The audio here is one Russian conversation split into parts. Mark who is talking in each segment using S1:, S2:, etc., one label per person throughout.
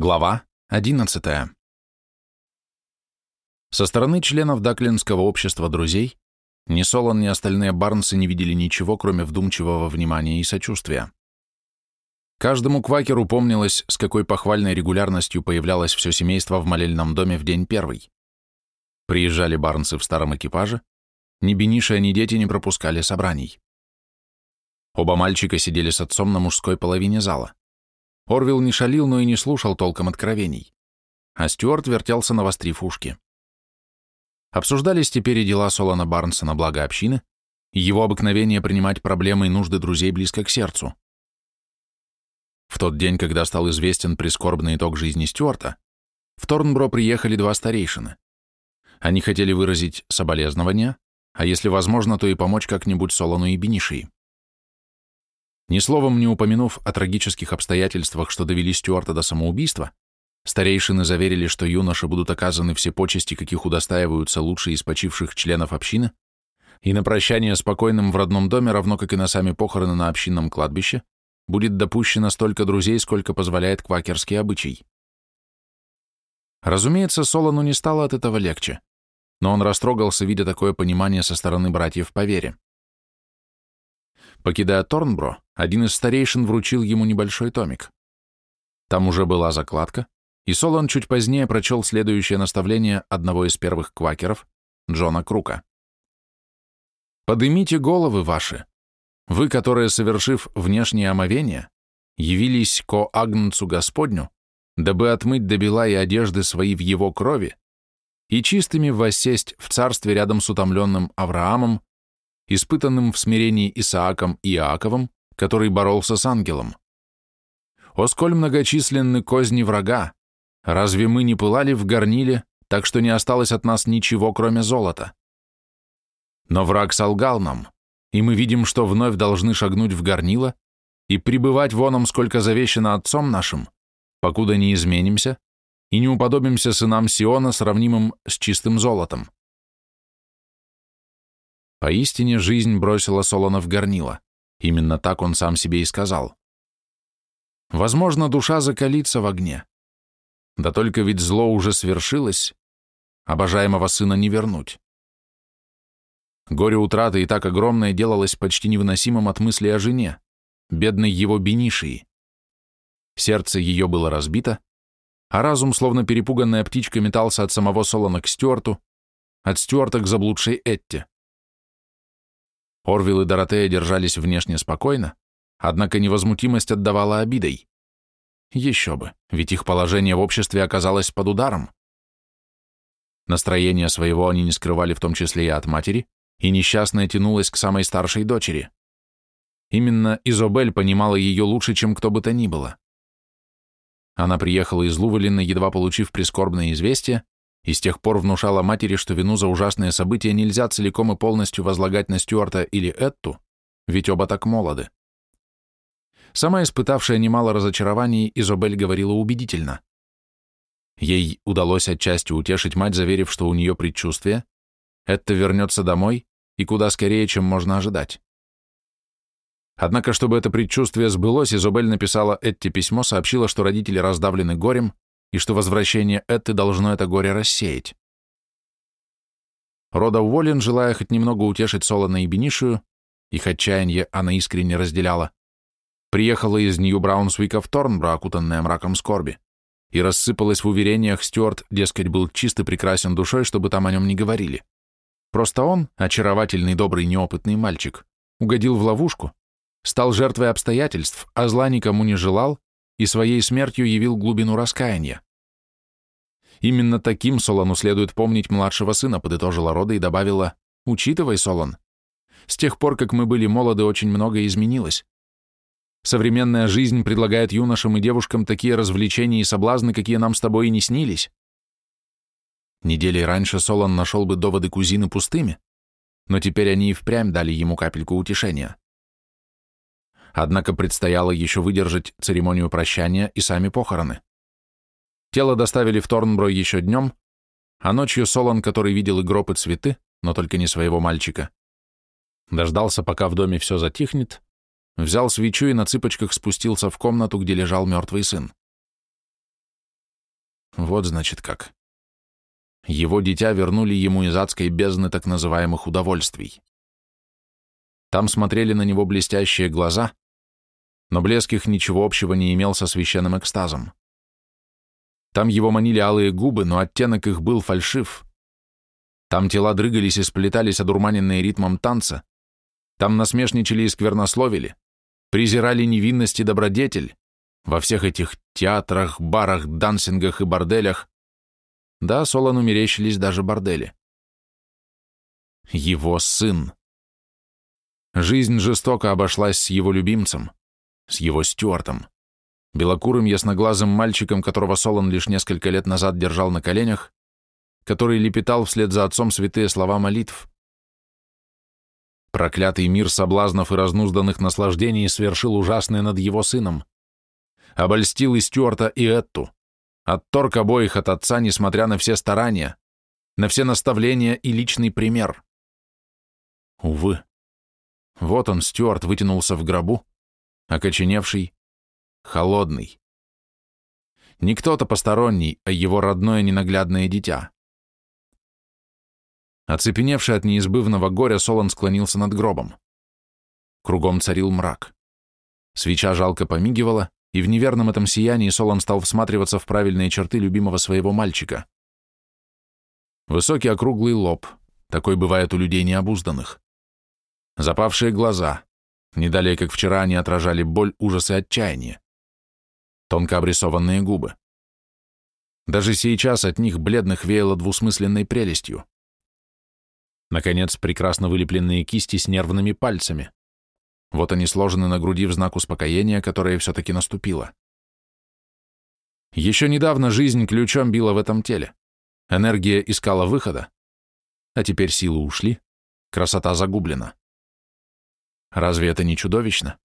S1: Глава 11. Со стороны членов Даклинского общества друзей ни Солон, ни остальные Барнсы не видели ничего, кроме вдумчивого внимания и сочувствия. Каждому квакеру помнилось, с какой похвальной регулярностью появлялось все семейство в молельном доме в день первый. Приезжали Барнсы в старом экипаже, ни Бениша, ни дети не пропускали собраний. Оба мальчика сидели с отцом на мужской половине зала. Орвилл не шалил, но и не слушал толком откровений. А Стюарт вертелся на вострив ушки. Обсуждались теперь и дела Солона Барнса на благо общины, его обыкновение принимать проблемы и нужды друзей близко к сердцу. В тот день, когда стал известен прискорбный итог жизни Стюарта, в Торнбро приехали два старейшины. Они хотели выразить соболезнования, а если возможно, то и помочь как-нибудь Солону и Бенишии. Ни словом не упомянув о трагических обстоятельствах, что довели Стюарта до самоубийства, старейшины заверили, что юноше будут оказаны все почести, каких удостаиваются лучшие из почивших членов общины, и на прощание спокойным в родном доме, равно как и на сами похороны на общинном кладбище, будет допущено столько друзей, сколько позволяет квакерский обычай. Разумеется, Солону не стало от этого легче, но он растрогался, видя такое понимание со стороны братьев по вере. Покидая Торнбро, один из старейшин вручил ему небольшой томик. Там уже была закладка, и Солон чуть позднее прочел следующее наставление одного из первых квакеров, Джона Крука. «Подымите головы ваши, вы, которые, совершив внешнее омовение, явились ко Агнцу Господню, дабы отмыть до бела и одежды свои в его крови, и чистыми воссесть в царстве рядом с утомленным Авраамом, испытанным в смирении Исааком и Иаковом, который боролся с ангелом. О сколь многочисленны козни врага! Разве мы не пылали в горниле, так что не осталось от нас ничего, кроме золота? Но враг солгал нам, и мы видим, что вновь должны шагнуть в горнило и пребывать воном, сколько завещено отцом нашим, покуда не изменимся и не уподобимся сынам Сиона, сравнимым с чистым золотом. Поистине жизнь бросила Солона в горнило. Именно так он сам себе и сказал. Возможно, душа закалится в огне. Да только ведь зло уже свершилось, обожаемого сына не вернуть. Горе утраты и так огромное делалось почти невыносимым от мысли о жене, бедной его Бенишии. Сердце ее было разбито, а разум, словно перепуганная птичка, метался от самого Солона к Стюарту, от Стюарта к заблудшей Этте. Орвил и Доротея держались внешне спокойно, однако невозмутимость отдавала обидой. Еще бы, ведь их положение в обществе оказалось под ударом. Настроение своего они не скрывали в том числе и от матери, и несчастная тянулась к самой старшей дочери. Именно Изобель понимала ее лучше, чем кто бы то ни было. Она приехала из Лувелина, едва получив прискорбное известие, и с тех пор внушала матери, что вину за ужасные события нельзя целиком и полностью возлагать на Стюарта или Этту, ведь оба так молоды. Сама испытавшая немало разочарований, Изобель говорила убедительно. Ей удалось отчасти утешить мать, заверив, что у нее предчувствие, Этта вернется домой и куда скорее, чем можно ожидать. Однако, чтобы это предчувствие сбылось, Изобель написала Этте письмо, сообщила, что родители раздавлены горем, и что возвращение Этты должно это горе рассеять. Рода Уоллен, желая хоть немного утешить Солона и Бенишию, их отчаяние она искренне разделяла, приехала из Нью-Браунсвика в Торнбро, окутанная мраком скорби, и рассыпалась в уверениях Стюарт, дескать, был чист и прекрасен душой, чтобы там о нем не говорили. Просто он, очаровательный, добрый, неопытный мальчик, угодил в ловушку, стал жертвой обстоятельств, а зла никому не желал и своей смертью явил глубину раскаяния. Именно таким Солону следует помнить младшего сына, подытожила Рода и добавила, «Учитывай, Солон, с тех пор, как мы были молоды, очень многое изменилось. Современная жизнь предлагает юношам и девушкам такие развлечения и соблазны, какие нам с тобой и не снились. Неделей раньше Солон нашел бы доводы кузины пустыми, но теперь они и впрямь дали ему капельку утешения. Однако предстояло еще выдержать церемонию прощания и сами похороны. Тело доставили в Торнбро еще днем, а ночью Солон, который видел и гроб, и цветы, но только не своего мальчика, дождался, пока в доме все затихнет, взял свечу и на цыпочках спустился в комнату, где лежал мертвый сын. Вот значит как. Его дитя вернули ему из адской бездны так называемых удовольствий. Там смотрели на него блестящие глаза, но блеск их ничего общего не имел со священным экстазом. Там его манили алые губы, но оттенок их был фальшив. Там тела дрыгались и сплетались, одурманенные ритмом танца. Там насмешничали и сквернословили, презирали невинность и добродетель. Во всех этих театрах, барах, дансингах и борделях да, Солону мерещились даже бордели. Его сын. Жизнь жестоко обошлась с его любимцем, с его Стюартом, белокурым ясноглазым мальчиком, которого Солон лишь несколько лет назад держал на коленях, который лепетал вслед за отцом святые слова молитв. Проклятый мир соблазнов и разнузданных наслаждений свершил ужасное над его сыном. Обольстил и Стюарта, и Этту. Отторг обоих от отца, несмотря на все старания, на все наставления и личный пример. Увы. Вот он, Стюарт, вытянулся в гробу, окоченевший, холодный. Не кто-то посторонний, а его родное ненаглядное дитя. Оцепеневший от неизбывного горя, Солон склонился над гробом. Кругом царил мрак. Свеча жалко помигивала, и в неверном этом сиянии Солон стал всматриваться в правильные черты любимого своего мальчика. Высокий округлый лоб, такой бывает у людей необузданных. Запавшие глаза, не далее, как вчера, они отражали боль, ужас и отчаяние. Тонко обрисованные губы. Даже сейчас от них бледных веяло двусмысленной прелестью. Наконец, прекрасно вылепленные кисти с нервными пальцами. Вот они сложены на груди в знак успокоения, которое все-таки наступило. Еще недавно жизнь ключом била в этом теле. Энергия искала выхода, а теперь силы ушли, красота загублена. Разве это не чудовищно?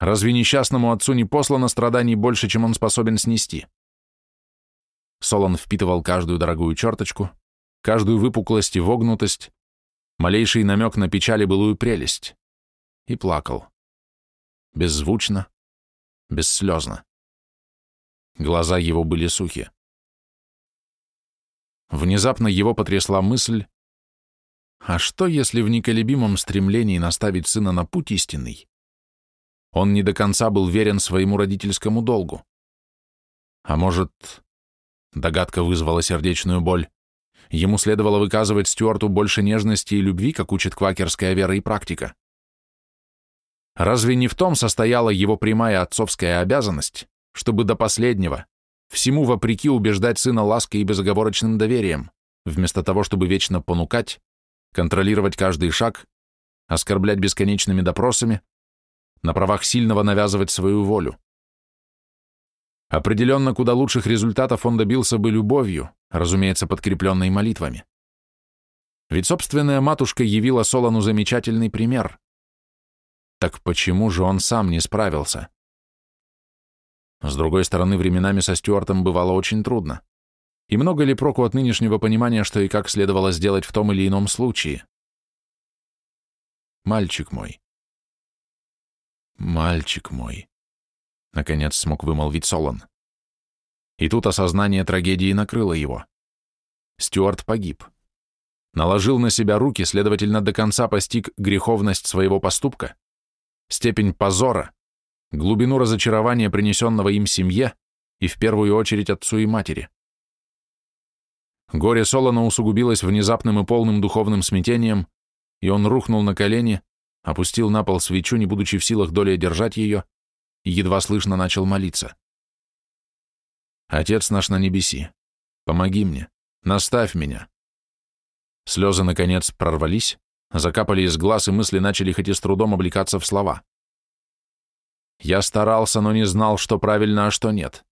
S1: Разве несчастному отцу не послано страданий больше, чем он способен снести? Солон впитывал каждую дорогую черточку, каждую выпуклость и вогнутость, малейший намек на печаль и былую прелесть и плакал. Беззвучно, бесслезно. Глаза его были сухи. Внезапно его потрясла мысль, а что, если в неколебимом стремлении наставить сына на путь истинный, он не до конца был верен своему родительскому долгу? А может, догадка вызвала сердечную боль, ему следовало выказывать Стюарту больше нежности и любви, как учит квакерская вера и практика? Разве не в том состояла его прямая отцовская обязанность, чтобы до последнего, всему вопреки убеждать сына лаской и безоговорочным доверием, вместо того, чтобы вечно понукать, контролировать каждый шаг, оскорблять бесконечными допросами, на правах сильного навязывать свою волю? Определенно, куда лучших результатов он добился бы любовью, разумеется, подкрепленной молитвами. Ведь собственная матушка явила Солону замечательный пример. Так почему же он сам не справился? С другой стороны, временами со Стюартом бывало очень трудно. И много ли проку от нынешнего понимания, что и как следовало сделать в том или ином случае? Мальчик мой. Мальчик мой. Наконец смог вымолвить Солон. И тут осознание трагедии накрыло его. Стюарт погиб. Наложил на себя руки, следовательно, до конца постиг греховность своего поступка степень позора, глубину разочарования, принесенного им семье, и в первую очередь отцу и матери. Горе Солона усугубилось внезапным и полным духовным смятением, и он рухнул на колени, опустил на пол свечу, не будучи в силах долей держать ее, и едва слышно начал молиться. «Отец наш на небеси, помоги мне, наставь меня». Слезы, наконец, прорвались, закапали из глаз, и мысли начали хоть и с трудом облекаться в слова. Я старался, но не знал, что правильно, а что нет.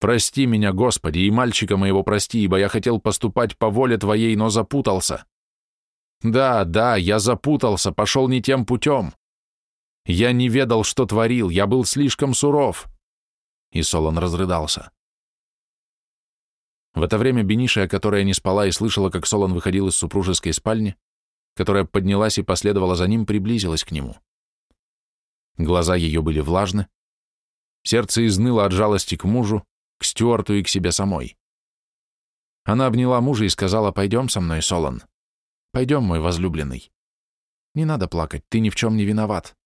S1: Прости меня, Господи, и мальчика моего прости, ибо я хотел поступать по воле Твоей, но запутался. Да, да, я запутался, пошел не тем путем. Я не ведал, что творил, я был слишком суров. И Солон разрыдался. В это время Бениша, которая не спала и слышала, как Солон выходил из супружеской спальни, которая поднялась и последовала за ним, приблизилась к нему. Глаза ее были влажны, сердце изныло от жалости к мужу, к Стюарту и к себе самой. Она обняла мужа и сказала, «Пойдем со мной, Солон. Пойдем, мой возлюбленный. Не надо плакать, ты ни в чем не виноват.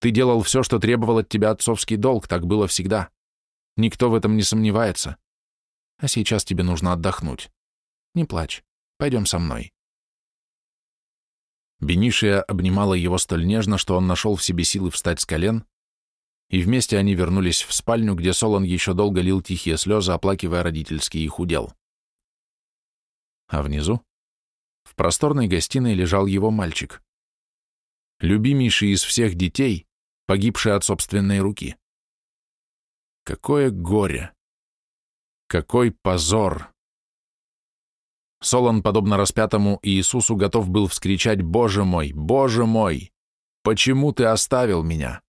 S1: Ты делал все, что требовал от тебя отцовский долг, так было всегда. Никто в этом не сомневается. А сейчас тебе нужно отдохнуть. Не плачь, пойдем со мной». Бенишия обнимала его столь нежно, что он нашел в себе силы встать с колен, и вместе они вернулись в спальню, где Солон еще долго лил тихие слезы, оплакивая родительский их удел. А внизу, в просторной гостиной, лежал его мальчик. Любимейший из всех детей, погибший от собственной руки. Какое горе! Какой позор! Солон, подобно распятому Иисусу, готов был вскричать «Боже мой! Боже мой! Почему ты оставил меня?»